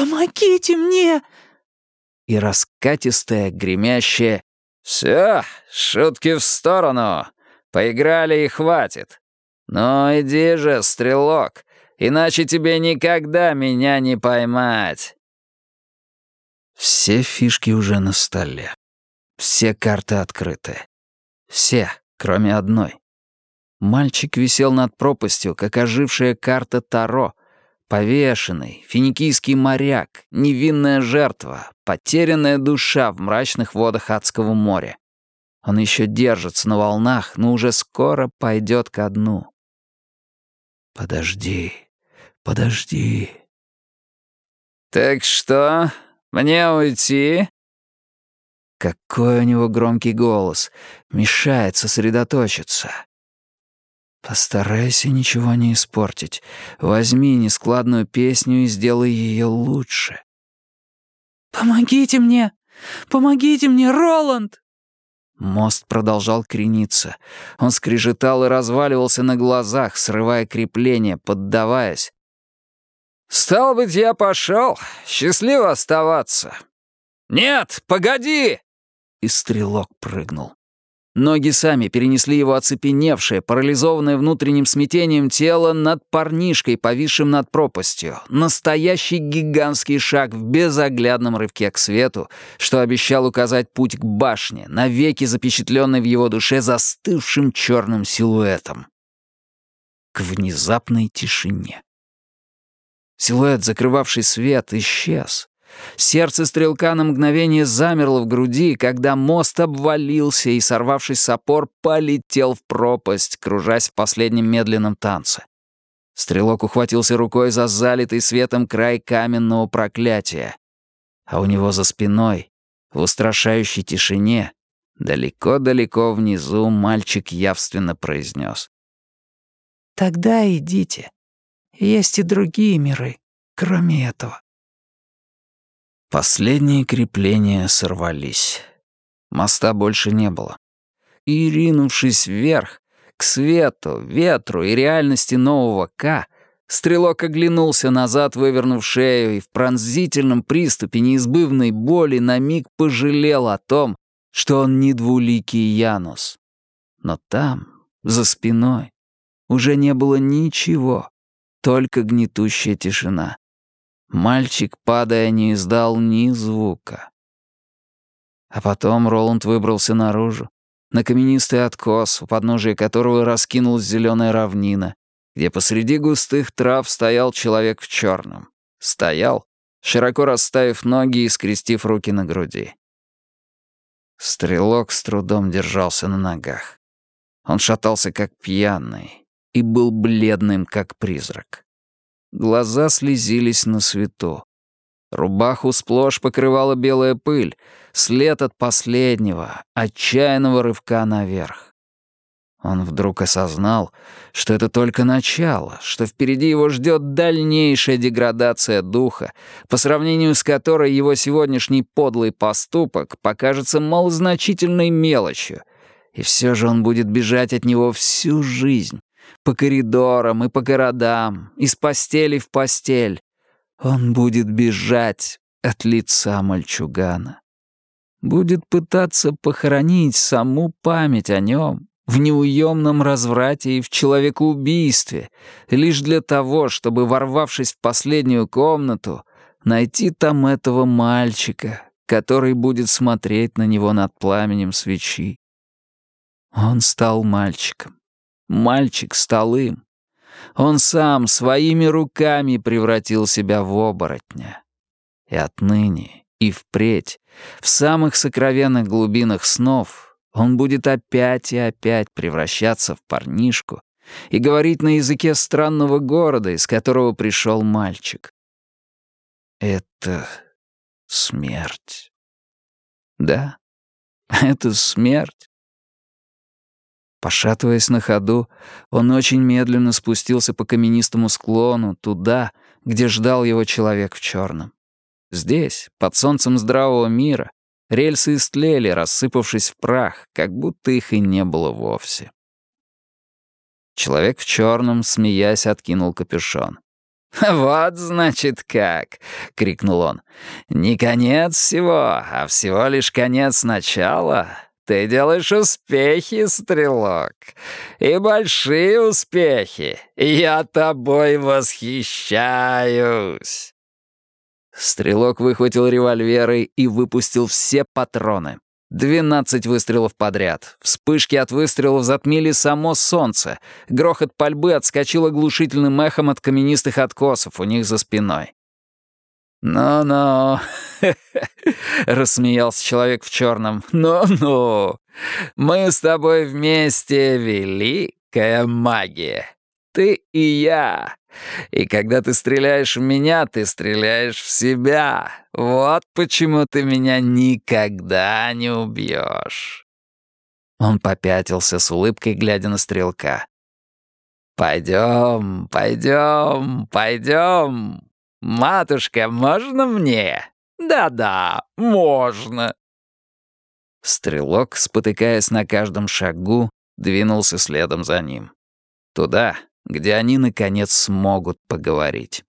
«Помогите мне!» И раскатистое, гремящее «Все, шутки в сторону! Поиграли и хватит! Ну иди же, стрелок, иначе тебе никогда меня не поймать!» Все фишки уже на столе. Все карты открыты. Все, кроме одной. Мальчик висел над пропастью, как ожившая карта Таро. Повешенный, финикийский моряк, невинная жертва, потерянная душа в мрачных водах адского моря. Он еще держится на волнах, но уже скоро пойдет ко дну. Подожди, подожди. «Так что, «Мне уйти?» Какой у него громкий голос. Мешает сосредоточиться. Постарайся ничего не испортить. Возьми нескладную песню и сделай ее лучше. «Помогите мне! Помогите мне, Роланд!» Мост продолжал крениться. Он скрежетал и разваливался на глазах, срывая крепление, поддаваясь. «Стал быть, я пошел. Счастливо оставаться». «Нет, погоди!» И стрелок прыгнул. Ноги сами перенесли его оцепеневшее, парализованное внутренним смятением тело над парнишкой, повисшим над пропастью. Настоящий гигантский шаг в безоглядном рывке к свету, что обещал указать путь к башне, навеки запечатленной в его душе застывшим черным силуэтом. К внезапной тишине. Силуэт, закрывавший свет, исчез. Сердце стрелка на мгновение замерло в груди, когда мост обвалился и, сорвавшись с опор, полетел в пропасть, кружась в последнем медленном танце. Стрелок ухватился рукой за залитый светом край каменного проклятия. А у него за спиной, в устрашающей тишине, далеко-далеко внизу мальчик явственно произнес. «Тогда идите». Есть и другие миры, кроме этого. Последние крепления сорвались. Моста больше не было. И, ринувшись вверх, к свету, ветру и реальности нового К, стрелок оглянулся назад, вывернув шею, и в пронзительном приступе неизбывной боли на миг пожалел о том, что он не двуликий Янус. Но там, за спиной, уже не было ничего, только гнетущая тишина. Мальчик, падая, не издал ни звука. А потом Роланд выбрался наружу, на каменистый откос, у подножия которого раскинулась зеленая равнина, где посреди густых трав стоял человек в черном. Стоял, широко расставив ноги и скрестив руки на груди. Стрелок с трудом держался на ногах. Он шатался как пьяный, и был бледным, как призрак. Глаза слезились на свету. Рубаху сплошь покрывала белая пыль, след от последнего, отчаянного рывка наверх. Он вдруг осознал, что это только начало, что впереди его ждет дальнейшая деградация духа, по сравнению с которой его сегодняшний подлый поступок покажется малозначительной мелочью, и все же он будет бежать от него всю жизнь, по коридорам и по городам, из постели в постель. Он будет бежать от лица мальчугана. Будет пытаться похоронить саму память о нем в неуемном разврате и в человекоубийстве, лишь для того, чтобы, ворвавшись в последнюю комнату, найти там этого мальчика, который будет смотреть на него над пламенем свечи. Он стал мальчиком. Мальчик стал им. Он сам своими руками превратил себя в оборотня. И отныне, и впредь, в самых сокровенных глубинах снов он будет опять и опять превращаться в парнишку и говорить на языке странного города, из которого пришел мальчик. Это смерть. Да, это смерть. Пошатываясь на ходу, он очень медленно спустился по каменистому склону туда, где ждал его человек в черном. Здесь, под солнцем здравого мира, рельсы истлели, рассыпавшись в прах, как будто их и не было вовсе. Человек в черном, смеясь, откинул капюшон. «Вот, значит, как!» — крикнул он. «Не конец всего, а всего лишь конец начала. Ты делаешь успехи, стрелок. И большие успехи. Я тобой восхищаюсь!» Стрелок выхватил револьверы и выпустил все патроны. Двенадцать выстрелов подряд. Вспышки от выстрелов затмили само солнце. Грохот пальбы отскочил оглушительным эхом от каменистых откосов у них за спиной. «Ну-ну», — рассмеялся человек в черном. «Ну-ну, мы с тобой вместе великая магия. Ты и я. И когда ты стреляешь в меня, ты стреляешь в себя. Вот почему ты меня никогда не убьешь. Он попятился с улыбкой, глядя на стрелка. «Пойдем, пойдем, пойдем. Матушка, можно мне? Да-да, можно». Стрелок, спотыкаясь на каждом шагу, двинулся следом за ним. Туда, где они, наконец, смогут поговорить.